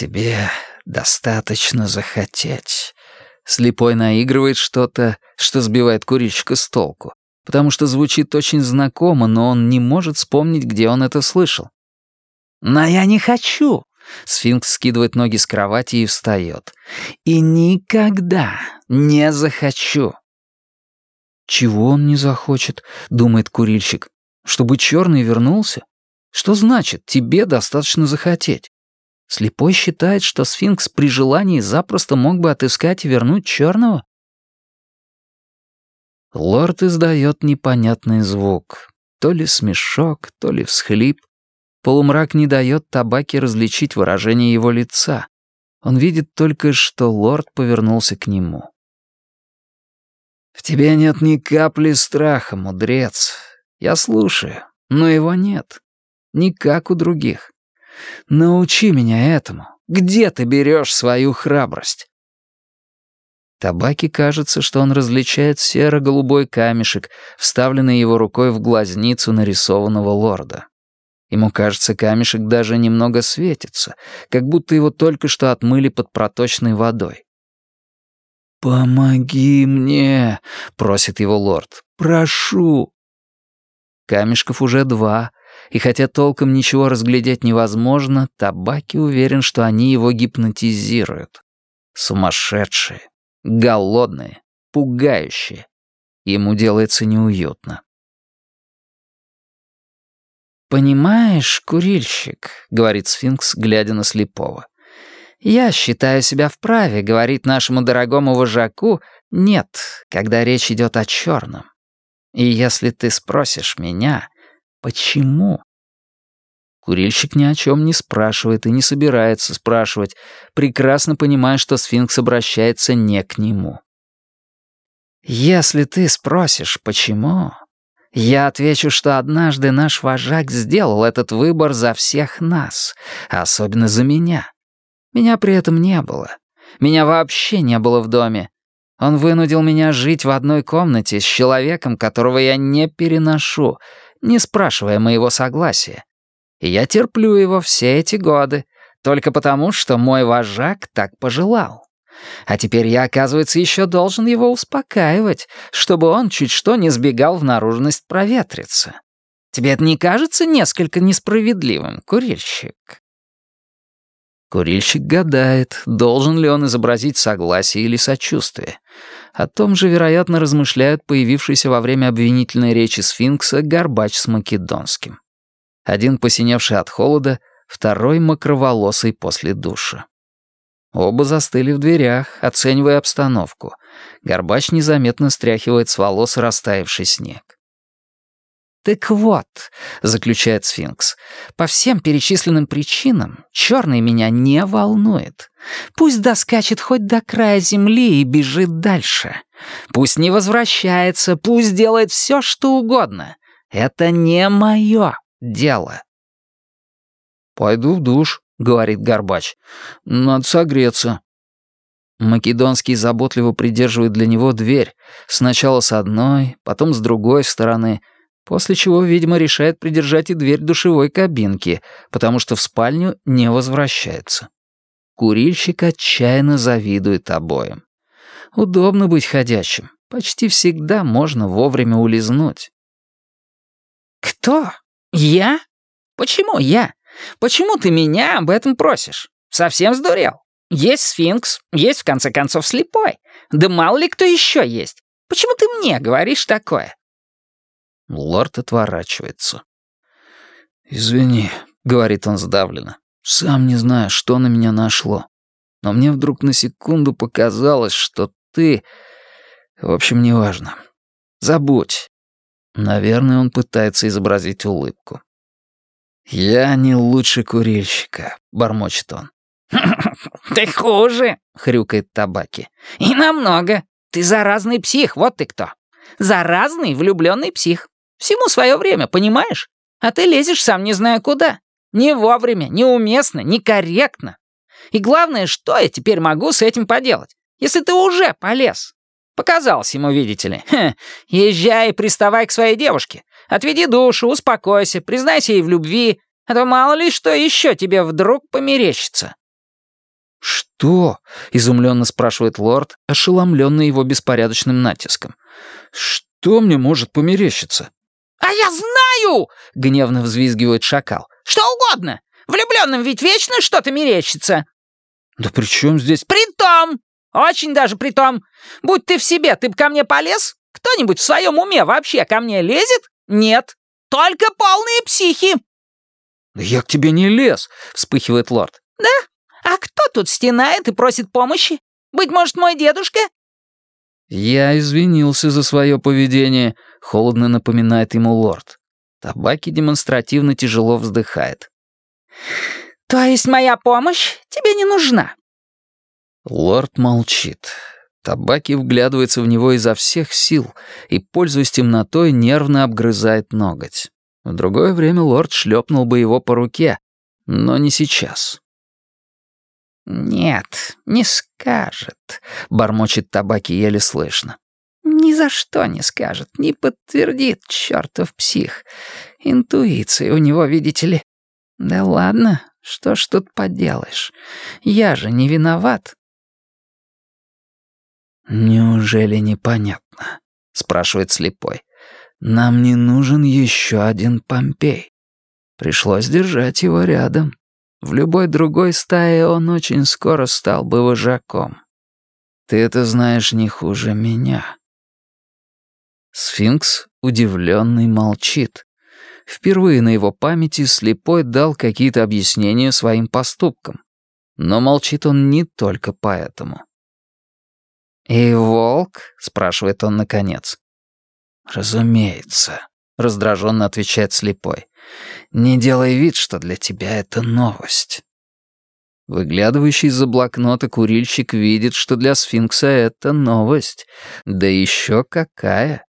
«Тебе достаточно захотеть». Слепой наигрывает что-то, что сбивает курильщика с толку, потому что звучит очень знакомо, но он не может вспомнить, где он это слышал. «Но я не хочу!» Сфинкс скидывает ноги с кровати и встает. «И никогда не захочу!» «Чего он не захочет?» — думает курильщик. «Чтобы черный вернулся? Что значит «тебе достаточно захотеть»?» Слепой считает, что сфинкс при желании запросто мог бы отыскать и вернуть черного? Лорд издает непонятный звук. То ли смешок, то ли всхлип. Полумрак не дает табаке различить выражение его лица. Он видит только, что лорд повернулся к нему. «В тебе нет ни капли страха, мудрец. Я слушаю, но его нет. Не как у других. Научи меня этому. Где ты берешь свою храбрость?» Табаки кажется, что он различает серо-голубой камешек, вставленный его рукой в глазницу нарисованного лорда. Ему кажется, камешек даже немного светится, как будто его только что отмыли под проточной водой. «Помоги мне!» — просит его лорд. «Прошу!» Камешков уже два, и хотя толком ничего разглядеть невозможно, Табаки уверен, что они его гипнотизируют. Сумасшедшие, голодные, пугающие. Ему делается неуютно. «Понимаешь, курильщик», — говорит сфинкс, глядя на слепого, «я считаю себя вправе говорить нашему дорогому вожаку «нет», когда речь идет о черном. И если ты спросишь меня, почему?» Курильщик ни о чем не спрашивает и не собирается спрашивать, прекрасно понимая, что сфинкс обращается не к нему. «Если ты спросишь, почему, я отвечу, что однажды наш вожак сделал этот выбор за всех нас, особенно за меня. Меня при этом не было. Меня вообще не было в доме. Он вынудил меня жить в одной комнате с человеком, которого я не переношу, не спрашивая моего согласия. И я терплю его все эти годы, только потому, что мой вожак так пожелал. А теперь я, оказывается, еще должен его успокаивать, чтобы он чуть что не сбегал в наружность проветриться. Тебе это не кажется несколько несправедливым, курильщик?» Курильщик гадает, должен ли он изобразить согласие или сочувствие. О том же, вероятно, размышляют появившийся во время обвинительной речи сфинкса Горбач с Македонским. Один посиневший от холода, второй мокроволосый после душа. Оба застыли в дверях, оценивая обстановку. Горбач незаметно стряхивает с волос растаявший снег. «Так вот», — заключает сфинкс, — «по всем перечисленным причинам черный меня не волнует. Пусть доскачет хоть до края земли и бежит дальше. Пусть не возвращается, пусть делает все, что угодно. Это не мое дело». «Пойду в душ», — говорит Горбач. «Надо согреться». Македонский заботливо придерживает для него дверь, сначала с одной, потом с другой стороны, после чего, видимо, решает придержать и дверь душевой кабинки, потому что в спальню не возвращается. Курильщик отчаянно завидует обоим. Удобно быть ходячим. Почти всегда можно вовремя улизнуть. «Кто? Я? Почему я? Почему ты меня об этом просишь? Совсем сдурел? Есть сфинкс, есть, в конце концов, слепой. Да мало ли кто еще есть. Почему ты мне говоришь такое?» Лорд отворачивается. «Извини», — говорит он сдавленно. «Сам не знаю, что на меня нашло. Но мне вдруг на секунду показалось, что ты... В общем, неважно. Забудь». Наверное, он пытается изобразить улыбку. «Я не лучше курильщика», — бормочет он. «Ты хуже», — хрюкает табаки. «И намного. Ты заразный псих, вот ты кто. Заразный влюбленный псих. Всему свое время, понимаешь? А ты лезешь сам не зная куда. Не вовремя, неуместно, некорректно. И главное, что я теперь могу с этим поделать, если ты уже полез? Показалось ему, видите ли. Хе, езжай и приставай к своей девушке. Отведи душу, успокойся, признайся ей в любви, а то мало ли что еще тебе вдруг померещится». «Что?» — изумленно спрашивает лорд, ошеломленный его беспорядочным натиском. «Что мне может померещиться?» «А я знаю!» — гневно взвизгивает шакал. «Что угодно! Влюбленным ведь вечно что-то мерещится!» «Да при чем здесь...» «Притом! Очень даже притом! Будь ты в себе, ты б ко мне полез? Кто-нибудь в своем уме вообще ко мне лезет? Нет! Только полные психи!» «Да я к тебе не лез!» — вспыхивает лорд. «Да? А кто тут стенает и просит помощи? Быть может, мой дедушка?» «Я извинился за свое поведение», — холодно напоминает ему лорд. Табаки демонстративно тяжело вздыхает. «То есть моя помощь тебе не нужна?» Лорд молчит. Табаки вглядывается в него изо всех сил и, пользуясь темнотой, нервно обгрызает ноготь. В другое время лорд шлепнул бы его по руке, но не сейчас. «Нет, не скажет», — бормочет табаки еле слышно. «Ни за что не скажет, не подтвердит, чертов псих. Интуиция у него, видите ли. Да ладно, что ж тут поделаешь? Я же не виноват». «Неужели непонятно?» — спрашивает слепой. «Нам не нужен еще один Помпей. Пришлось держать его рядом. В любой другой стае он очень скоро стал бы вожаком. Ты это знаешь не хуже меня». Сфинкс, удивленный, молчит. Впервые на его памяти слепой дал какие-то объяснения своим поступкам. Но молчит он не только поэтому. «И волк?» — спрашивает он наконец. «Разумеется», — раздраженно отвечает слепой. «Не делай вид, что для тебя это новость». Выглядывающий из-за блокнота курильщик видит, что для сфинкса это новость. Да еще какая.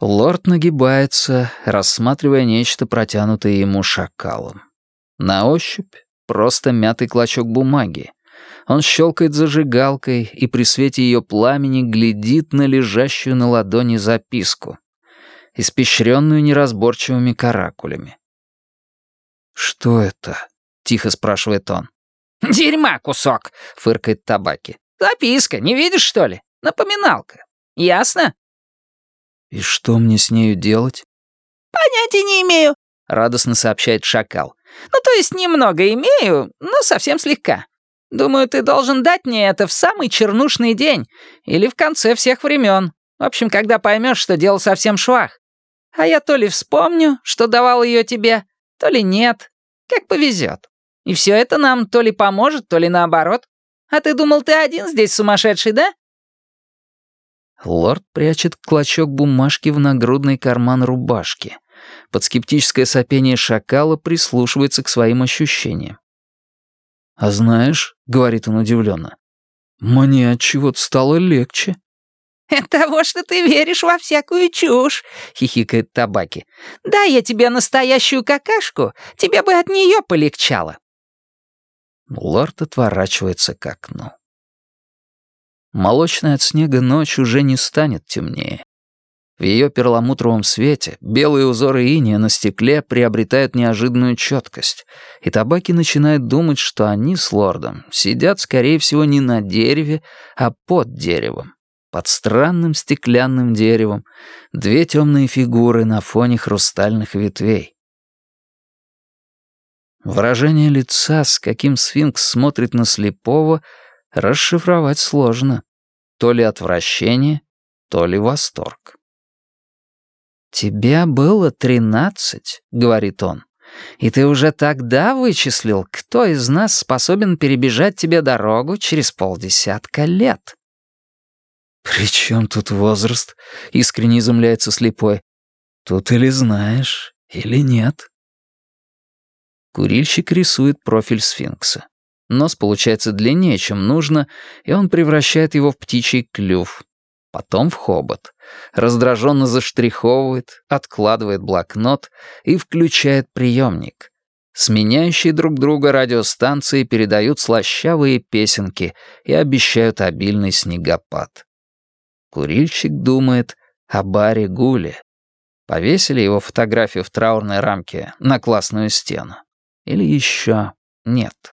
Лорд нагибается, рассматривая нечто, протянутое ему шакалом. На ощупь просто мятый клочок бумаги, он щелкает зажигалкой и при свете ее пламени глядит на лежащую на ладони записку, испещренную неразборчивыми каракулями. «Что это?» — тихо спрашивает он. «Дерьма кусок!» — фыркает табаки. «Записка, не видишь, что ли? Напоминалка. Ясно?» «И что мне с нею делать?» «Понятия не имею», — радостно сообщает шакал. «Ну, то есть немного имею, но совсем слегка. Думаю, ты должен дать мне это в самый чернушный день или в конце всех времен. В общем, когда поймешь, что дело совсем швах. А я то ли вспомню, что давал ее тебе, то ли нет. Как повезет. И все это нам то ли поможет, то ли наоборот. А ты думал, ты один здесь сумасшедший, да?» Лорд прячет клочок бумажки в нагрудный карман рубашки. Под скептическое сопение шакала прислушивается к своим ощущениям. «А знаешь», — говорит он удивленно, — «мне от чего-то стало легче». «От того, что ты веришь во всякую чушь», — хихикает Табаки. «Да, я тебе настоящую какашку, тебе бы от нее полегчало». Лорд отворачивается к окну. Молочная от снега ночь уже не станет темнее. В ее перламутровом свете белые узоры иния на стекле приобретают неожиданную четкость, и табаки начинают думать, что они с лордом сидят, скорее всего, не на дереве, а под деревом. Под странным стеклянным деревом две темные фигуры на фоне хрустальных ветвей. Выражение лица, с каким сфинкс смотрит на слепого, расшифровать сложно. То ли отвращение, то ли восторг. «Тебе было тринадцать», — говорит он. «И ты уже тогда вычислил, кто из нас способен перебежать тебе дорогу через полдесятка лет». «При чем тут возраст?» — искренне изумляется слепой. «Тут или знаешь, или нет». Курильщик рисует профиль сфинкса. Нос получается длиннее, чем нужно, и он превращает его в птичий клюв, потом в хобот. Раздраженно заштриховывает, откладывает блокнот и включает приемник. Сменяющие друг друга радиостанции передают слащавые песенки и обещают обильный снегопад. Курильщик думает о баре Гуле. Повесили его фотографию в траурной рамке на классную стену. Или еще нет.